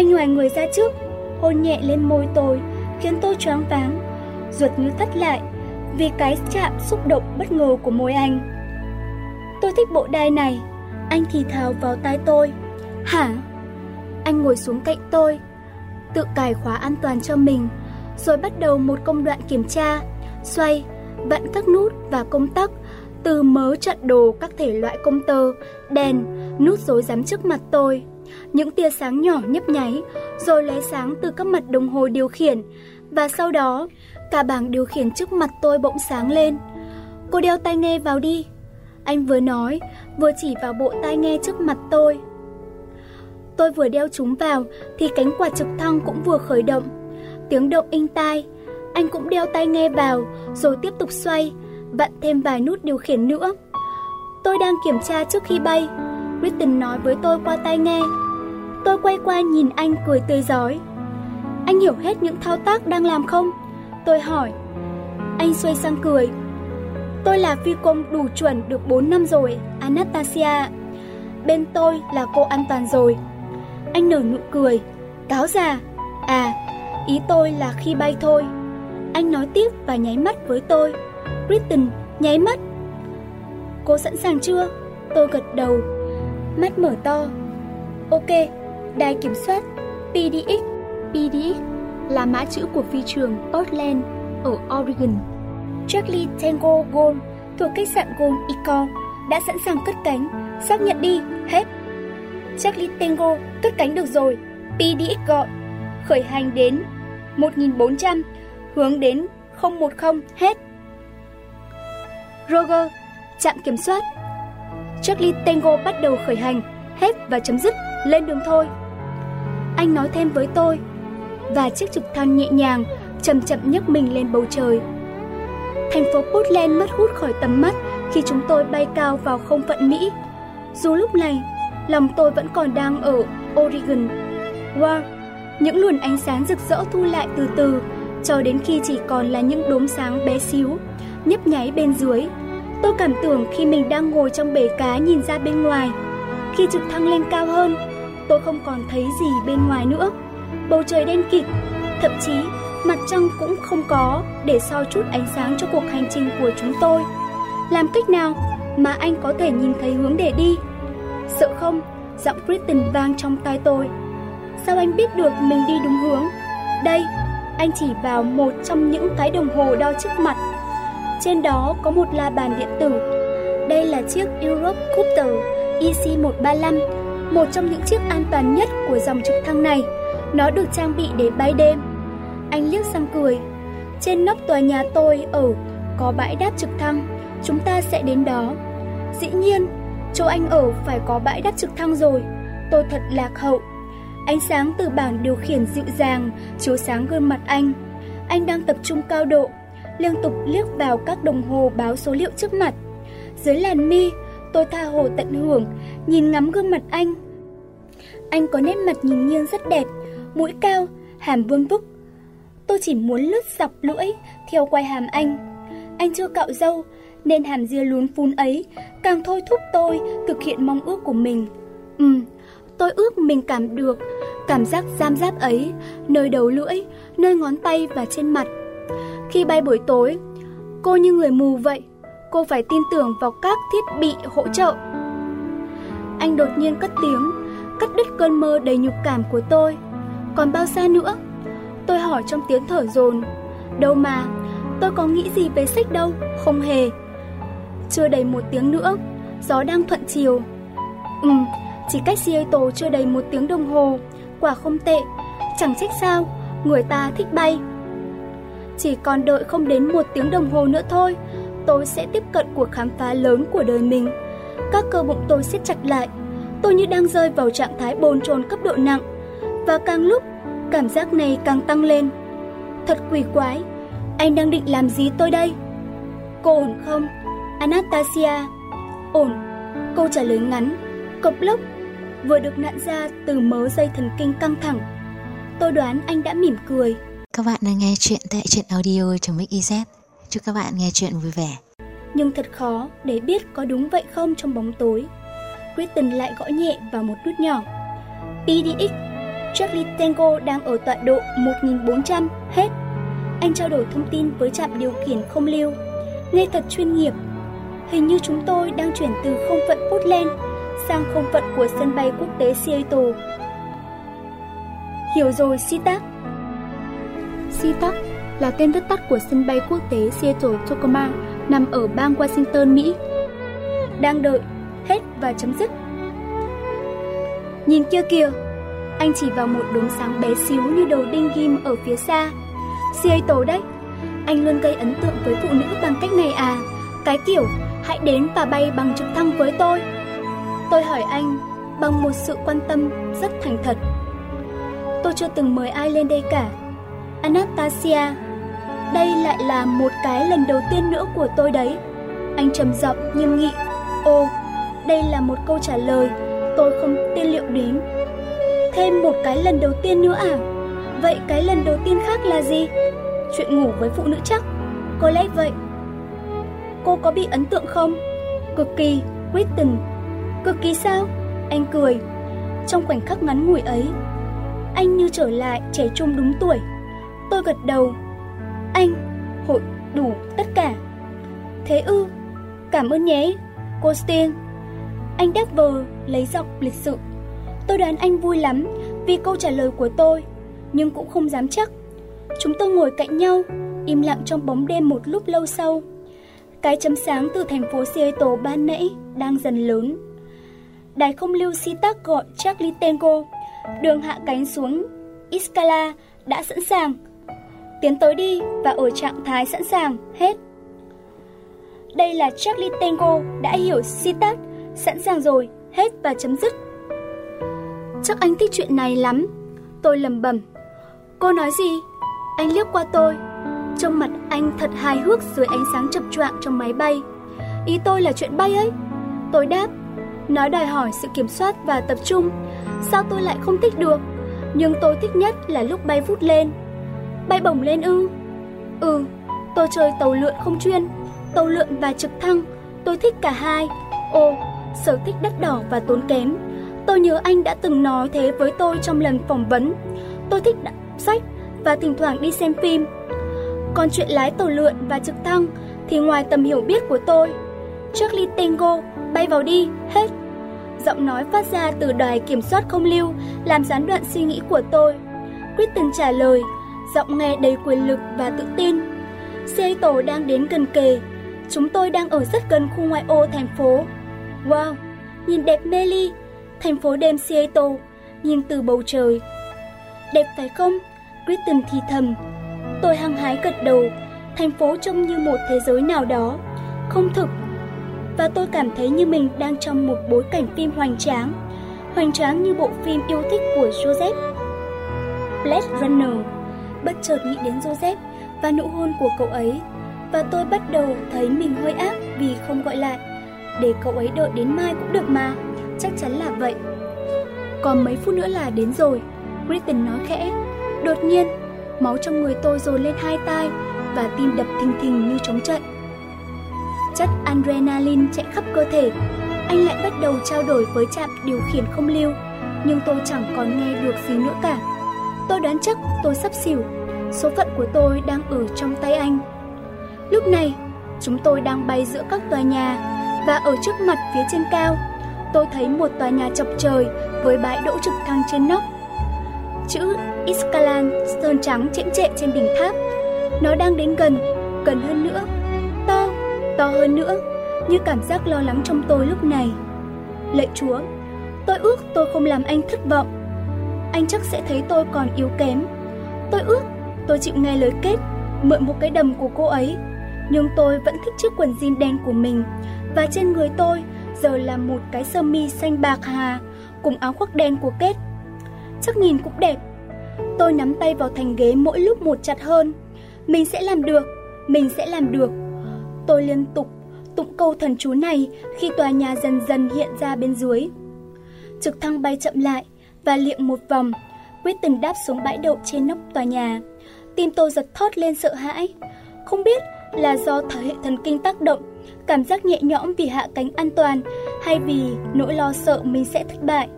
Anh ngoài người ra trước, hôn nhẹ lên môi tôi, khiến tôi choáng váng, ruột như thắt lại vì cái chạm xúc động bất ngờ của môi anh. Tôi thích bộ đai này, anh thì thào vào tai tôi. Hả? Anh ngồi xuống cạnh tôi, tự cài khóa an toàn cho mình, rồi bắt đầu một công đoạn kiểm tra, xoay, vặn các nút và công tắc, từ mớ trận đồ các thể loại công tơ, đèn, nút rối rắm trước mặt tôi. Những tia sáng nhỏ nhấp nháy, rồi lấy sáng từ các mặt đồng hồ điều khiển, và sau đó, cả bảng điều khiển trước mặt tôi bỗng sáng lên. Cô đeo tai nghe vào đi. Anh vừa nói, vừa chỉ vào bộ tai nghe trước mặt tôi. Tôi vừa đeo chúng vào thì cánh quạt trực thăng cũng vừa khởi động. Tiếng động inh tai, anh cũng đeo tai nghe vào rồi tiếp tục xoay, vặn thêm vài nút điều khiển nữa. Tôi đang kiểm tra trước khi bay, Kristen nói với tôi qua tai nghe. Tôi quay qua nhìn anh cười tươi giói. Anh hiểu hết những thao tác đang làm không? Tôi hỏi. Anh xoay sang cười. Tôi là phi công đủ chuẩn được 4 năm rồi, Anastasia. Bên tôi là cô an toàn rồi. Anh nở nụ cười. Cáo già. À, ý tôi là khi bay thôi. Anh nói tiếp và nháy mắt với tôi. Kristen nháy mắt. Cô sẵn sàng chưa? Tôi gật đầu. Mắt mở to. Ok, đài kiểm soát. PDX. PDX là mã chữ của phi trường Portland ở Oregon. Charlie Tango Gold thuộc khách sạn Gold Icon đã sẵn sàng cất cánh. Xác nhận đi, hết. Charlie Tango cất cánh được rồi. PDX gọi. Khởi hành đến 1400, hướng đến 010, hết. Roger, trạm kiểm soát. Charlie Tango bắt đầu khởi hành, hết và chấm dứt, lên đường thôi. Anh nói thêm với tôi, và chiếc trực thăng nhẹ nhàng, chậm chậm nhấc mình lên bầu trời. Thành phố Portland mất hút khỏi tầm mắt khi chúng tôi bay cao vào không phận Mỹ. Dù lúc này, lòng tôi vẫn còn đang ở Oregon. Wow, những luồng ánh sáng rực rỡ thu lại từ từ, cho đến khi chỉ còn là những đốm sáng bé xíu, nhấp nháy bên dưới. Tôi cảm tưởng khi mình đang ngồi trong bể cá nhìn ra bên ngoài. Khi trực thăng lên cao hơn, tôi không còn thấy gì bên ngoài nữa. Bầu trời đen kịt, thậm chí mặt trăng cũng không có để soi chút ánh sáng cho cuộc hành trình của chúng tôi. Làm cách nào mà anh có thể nhìn thấy hướng để đi? Sợ không? Giọng Kristen vang trong tai tôi. Sao anh biết được mình đi đúng hướng? Đây, anh chỉ vào một trong những cái đồng hồ đo trước mặt. Trên đó có một la bàn điện tử. Đây là chiếc Europe Cooper EC135, một trong những chiếc an toàn nhất của dòng trực thăng này. Nó được trang bị để bay đêm. Anh liếc sang cười. Trên nóc tòa nhà tôi ở có bãi đáp trực thăng, chúng ta sẽ đến đó. Dĩ nhiên, chỗ anh ở phải có bãi đáp trực thăng rồi. Tôi thật lạc hậu. Ánh sáng từ bảng điều khiển dịu dàng chiếu sáng gương mặt anh. Anh đang tập trung cao độ, liên tục liếc vào các đồng hồ báo số liệu trước mặt. Dưới làn mi, tôi tha hồ tận hưởng, nhìn ngắm gương mặt anh. Anh có nét mặt nhìn nghiêng rất đẹp, mũi cao, hàm vuông vức. Tôi chỉ muốn lướt dọc lưỡi theo quay hàm anh. Anh chưa cạo râu nên hàm ria lún phun ấy càng thôi thúc tôi thực hiện mong ước của mình. Ừm, tôi ước mình cảm được cảm giác giam giáp ấy nơi đầu lưỡi, nơi ngón tay và trên mặt. Khi bay buổi tối, cô như người mù vậy, cô phải tin tưởng vào các thiết bị hỗ trợ. Anh đột nhiên cất tiếng, cắt đứt cơn mơ đầy nhục cảm của tôi. Còn bao xa nữa? Tôi hỏi trong tiếng thở dồn. Đâu mà, tôi có nghĩ gì về sách đâu, không hề. Chưa đầy một tiếng nữa, gió đang thuận chiều. Ừm, chỉ cách Seattle chưa đầy một tiếng đồng hồ, quả không tệ, chẳng trách sao, người ta thích bay. Chỉ còn đợi không đến một tiếng đồng hồ nữa thôi, tôi sẽ tiếp cận cuộc khám phá lớn của đời mình. Các cơ bụng tôi siết chặt lại, tôi như đang rơi vào trạng thái bồn chồn cấp độ nặng. Và càng lúc, cảm giác này càng tăng lên. Thật quỷ quái, anh đang định làm gì tôi đây? Cô ổn không? Anastasia. Ổn. Câu trả lời ngắn, cộc lốc, vừa được nặn ra từ mớ dây thần kinh căng thẳng. Tôi đoán anh đã mỉm cười. Các bạn đang nghe chuyện tại truyện audio trong Mix Chúc các bạn nghe chuyện vui vẻ. Nhưng thật khó để biết có đúng vậy không trong bóng tối. Kristen lại gõ nhẹ vào một nút nhỏ. PDX Charlie Tango đang ở tọa độ 1400, hết. Anh trao đổi thông tin với trạm điều khiển không lưu. Nghe thật chuyên nghiệp. Hình như chúng tôi đang chuyển từ không phận Portland sang không phận của sân bay quốc tế Seattle. Hiểu rồi, Sitak. SeaTac là tên viết tắt của sân bay quốc tế Seattle Tacoma nằm ở bang Washington, Mỹ. Đang đợi, hết và chấm dứt. Nhìn kia kìa, anh chỉ vào một đốm sáng bé xíu như đầu đinh ghim ở phía xa. Seattle đấy, anh luôn gây ấn tượng với phụ nữ bằng cách này à? Cái kiểu, hãy đến và bay bằng trực thăng với tôi. Tôi hỏi anh bằng một sự quan tâm rất thành thật. Tôi chưa từng mời ai lên đây cả. Anastasia, đây lại là một cái lần đầu tiên nữa của tôi đấy. Anh trầm giọng nghiêm nghị. Ồ, đây là một câu trả lời tôi không tiên liệu đến. Thêm một cái lần đầu tiên nữa à? Vậy cái lần đầu tiên khác là gì? Chuyện ngủ với phụ nữ chắc. Có lẽ vậy. Cô có bị ấn tượng không? Cực kỳ, Kristen. Cực kỳ sao? Anh cười. Trong khoảnh khắc ngắn ngủi ấy, anh như trở lại trẻ trung đúng tuổi. Tôi gật đầu. Anh, hội đủ tất cả. Thế ư, cảm ơn nhé, cô stein Anh đáp vờ lấy giọng lịch sự. Tôi đoán anh vui lắm vì câu trả lời của tôi, nhưng cũng không dám chắc. Chúng tôi ngồi cạnh nhau, im lặng trong bóng đêm một lúc lâu sau. Cái chấm sáng từ thành phố Seattle ban nãy đang dần lớn. Đài không lưu si tắc gọi Charlie Tango, đường hạ cánh xuống Iskala đã sẵn sàng. Tiến tới đi và ở trạng thái sẵn sàng, hết. Đây là Charlie Tango đã hiểu sitat sẵn sàng rồi, hết và chấm dứt. Chắc anh thích chuyện này lắm. Tôi lầm bầm. Cô nói gì? Anh liếc qua tôi. Trong mặt anh thật hài hước dưới ánh sáng chập choạng trong máy bay. Ý tôi là chuyện bay ấy. Tôi đáp. Nói đòi hỏi sự kiểm soát và tập trung. Sao tôi lại không thích được? Nhưng tôi thích nhất là lúc bay vút lên. Bay bổng lên ư? Ừ, tôi chơi tàu lượn không chuyên. Tàu lượn và trực thăng. Tôi thích cả hai. Ồ, sở thích đắt đỏ và tốn kém Tôi nhớ anh đã từng nói thế với tôi trong lần phỏng vấn. Tôi thích đọc sách và thỉnh thoảng đi xem phim. Còn chuyện lái tàu lượn và trực thăng thì ngoài tầm hiểu biết của tôi, Charlie Tango bay vào đi, hết. Giọng nói phát ra từ đài kiểm soát không lưu làm gián đoạn suy nghĩ của tôi. Kristen trả lời, giọng nghe đầy quyền lực và tự tin. Seattle đang đến gần kề. Chúng tôi đang ở rất gần khu ngoại ô thành phố. Wow, nhìn đẹp mê ly, thành phố đêm Seattle, nhìn từ bầu trời. Đẹp phải không? Kristen thì thầm. Tôi hăng hái gật đầu, thành phố trông như một thế giới nào đó, không thực. Và tôi cảm thấy như mình đang trong một bối cảnh phim hoành tráng, hoành tráng như bộ phim yêu thích của Joseph. Blade Runner, bất chợt nghĩ đến Joseph và nụ hôn của cậu ấy, và tôi bắt đầu thấy mình hơi ác vì không gọi lại. Để cậu ấy đợi đến mai cũng được mà chắc chắn là vậy. Còn mấy phút nữa là đến rồi, Kristen nói khẽ. Đột nhiên, máu trong người tôi dồn lên hai tai và tim đập thình thình như trống trận. Chất adrenaline chạy khắp cơ thể, anh lại bắt đầu trao đổi với trạm điều khiển không lưu, nhưng tôi chẳng còn nghe được gì nữa cả. Tôi đoán chắc tôi sắp xỉu, số phận của tôi đang ở trong tay anh. Lúc này, chúng tôi đang bay giữa các tòa nhà và ở trước mặt phía trên cao tôi thấy một tòa nhà chọc trời với bãi đỗ trực thăng trên nóc. Chữ Iskalan sơn trắng chễm trệ trên đỉnh tháp. Nó đang đến gần, gần hơn nữa, to, to hơn nữa, như cảm giác lo lắng trong tôi lúc này. Lạy Chúa, tôi ước tôi không làm anh thất vọng. Anh chắc sẽ thấy tôi còn yếu kém. Tôi ước tôi chịu nghe lời kết, mượn một cái đầm của cô ấy. Nhưng tôi vẫn thích chiếc quần jean đen của mình và trên người tôi giờ là một cái sơ mi xanh bạc hà cùng áo khoác đen của Kết. Chắc nhìn cũng đẹp. Tôi nắm tay vào thành ghế mỗi lúc một chặt hơn. Mình sẽ làm được, mình sẽ làm được. Tôi liên tục tụng câu thần chú này khi tòa nhà dần dần hiện ra bên dưới. Trực thăng bay chậm lại và liệm một vòng, quyết tình đáp xuống bãi đậu trên nóc tòa nhà. Tim tôi giật thót lên sợ hãi. Không biết là do hệ thần kinh tác động cảm giác nhẹ nhõm vì hạ cánh an toàn hay vì nỗi lo sợ mình sẽ thất bại.